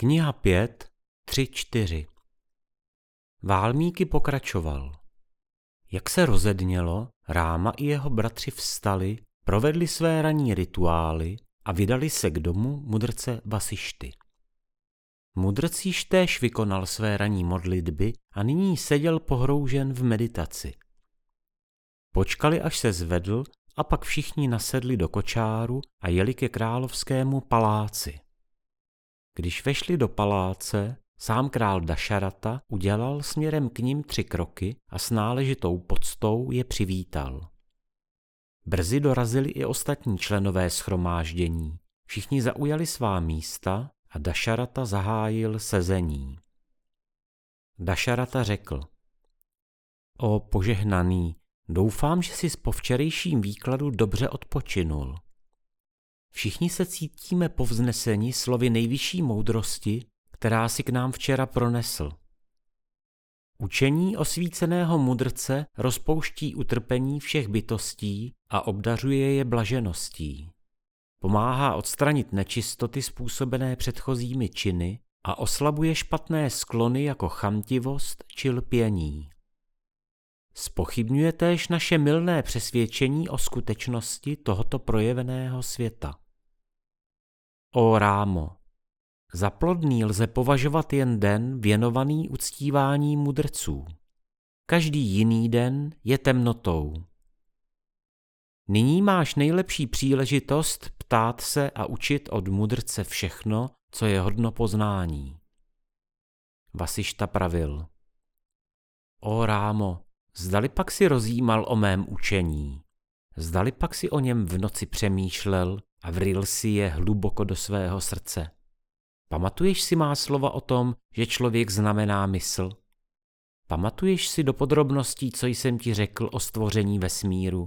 Kniha 5, 3, 4 Válmíky pokračoval. Jak se rozednělo, Ráma i jeho bratři vstali, provedli své ranní rituály a vydali se k domu mudrce Vasišty. Mudrc již též vykonal své ranní modlitby a nyní seděl pohroužen v meditaci. Počkali, až se zvedl a pak všichni nasedli do kočáru a jeli ke královskému paláci. Když vešli do paláce, sám král Dašarata udělal směrem k ním tři kroky a s náležitou poctou je přivítal. Brzy dorazili i ostatní členové schromáždění. Všichni zaujali svá místa a Dašarata zahájil sezení. Dašarata řekl, O požehnaný, doufám, že jsi po včerejším výkladu dobře odpočinul. Všichni se cítíme povzneseni slovy nejvyšší moudrosti, která si k nám včera pronesl. Učení osvíceného mudrce rozpouští utrpení všech bytostí a obdařuje je blažeností. Pomáhá odstranit nečistoty způsobené předchozími činy a oslabuje špatné sklony jako chamtivost či lpění. Spochybňuje též naše milné přesvědčení o skutečnosti tohoto projeveného světa. O Rámo, za plodný lze považovat jen den věnovaný uctívání mudrců. Každý jiný den je temnotou. Nyní máš nejlepší příležitost ptát se a učit od mudrce všechno, co je hodno poznání. Vasišta pravil. O Rámo, zdali pak si rozjímal o mém učení, zdali pak si o něm v noci přemýšlel a vril si je hluboko do svého srdce. Pamatuješ si má slova o tom, že člověk znamená mysl? Pamatuješ si do podrobností, co jsem ti řekl o stvoření vesmíru?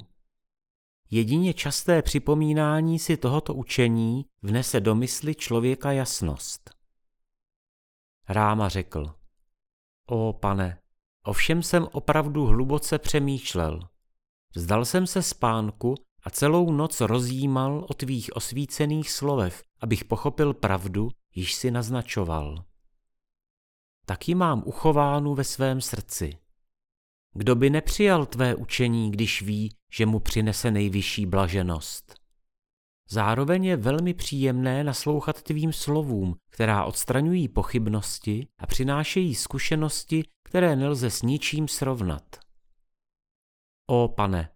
Jedině časté připomínání si tohoto učení vnese do mysli člověka jasnost. Ráma řekl, o pane, o všem jsem opravdu hluboce přemýšlel. Vzdal jsem se spánku a celou noc rozjímal o tvých osvícených slovech, abych pochopil pravdu, již si naznačoval. Taky mám uchovánu ve svém srdci. Kdo by nepřijal tvé učení, když ví, že mu přinese nejvyšší blaženost? Zároveň je velmi příjemné naslouchat tvým slovům, která odstraňují pochybnosti a přinášejí zkušenosti, které nelze s ničím srovnat. O pane,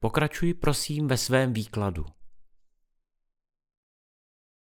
pokračuj prosím ve svém výkladu.